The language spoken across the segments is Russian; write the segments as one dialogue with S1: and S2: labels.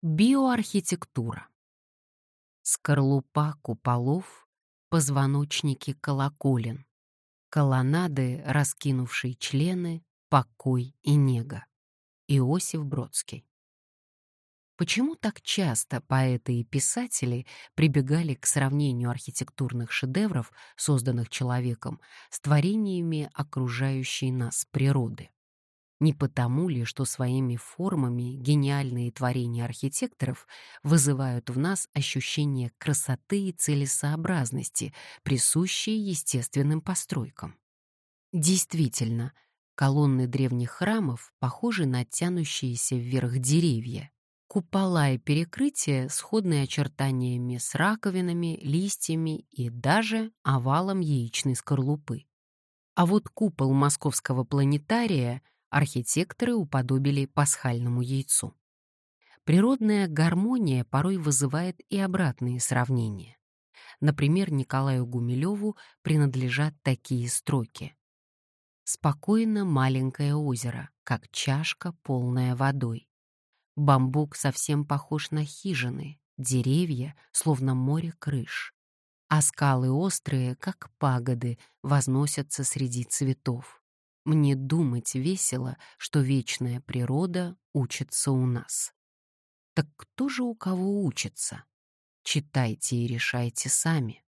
S1: Биоархитектура. Скорлупа куполов, позвоночники колоколен, колоннады, раскинувшие члены, покой и нега. Иосиф Бродский. Почему так часто поэты и писатели прибегали к сравнению архитектурных шедевров, созданных человеком, с творениями окружающей нас природы? Не потому ли, что своими формами гениальные творения архитекторов вызывают в нас ощущение красоты и целесообразности, присущие естественным постройкам? Действительно, колонны древних храмов похожи на тянущиеся вверх деревья. Купола и перекрытия сходны очертаниями с раковинами, листьями и даже овалом яичной скорлупы. А вот купол московского планетария — архитекторы уподобили пасхальному яйцу. Природная гармония порой вызывает и обратные сравнения. Например, Николаю Гумилеву принадлежат такие строки. «Спокойно маленькое озеро, как чашка, полная водой. Бамбук совсем похож на хижины, деревья, словно море крыш. А скалы острые, как пагоды, возносятся среди цветов. Мне думать весело, что вечная природа учится у нас. Так кто же у кого учится? Читайте и решайте сами.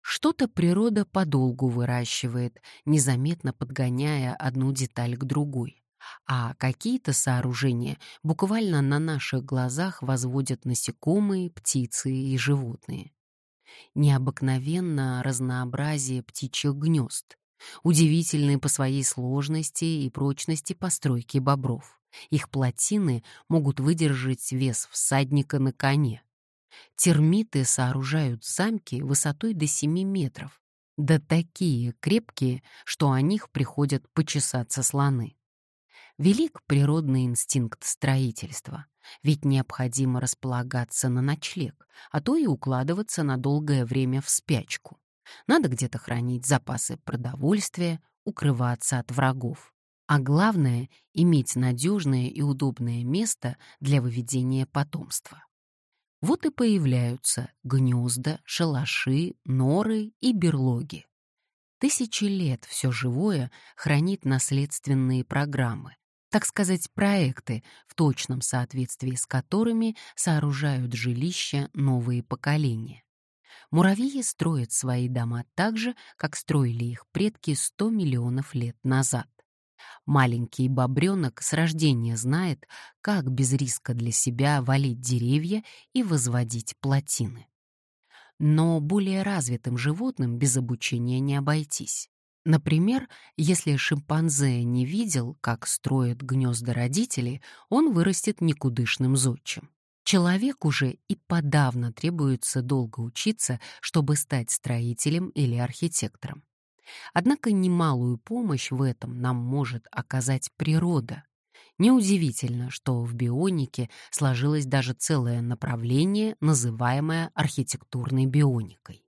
S1: Что-то природа подолгу выращивает, незаметно подгоняя одну деталь к другой. А какие-то сооружения буквально на наших глазах возводят насекомые, птицы и животные. Необыкновенно разнообразие птичьих гнезд, Удивительные по своей сложности и прочности постройки бобров. Их плотины могут выдержать вес всадника на коне. Термиты сооружают замки высотой до 7 метров. Да такие крепкие, что о них приходят почесаться слоны. Велик природный инстинкт строительства, ведь необходимо располагаться на ночлег, а то и укладываться на долгое время в спячку. Надо где-то хранить запасы продовольствия, укрываться от врагов. А главное — иметь надежное и удобное место для выведения потомства. Вот и появляются гнезда, шалаши, норы и берлоги. Тысячи лет все живое хранит наследственные программы, так сказать, проекты, в точном соответствии с которыми сооружают жилища новые поколения. Муравьи строят свои дома так же, как строили их предки 100 миллионов лет назад. Маленький бобренок с рождения знает, как без риска для себя валить деревья и возводить плотины. Но более развитым животным без обучения не обойтись. Например, если шимпанзе не видел, как строят гнезда родители, он вырастет никудышным зодчим. Человеку же и подавно требуется долго учиться, чтобы стать строителем или архитектором. Однако немалую помощь в этом нам может оказать природа. Неудивительно, что в бионике сложилось даже целое направление, называемое архитектурной бионикой.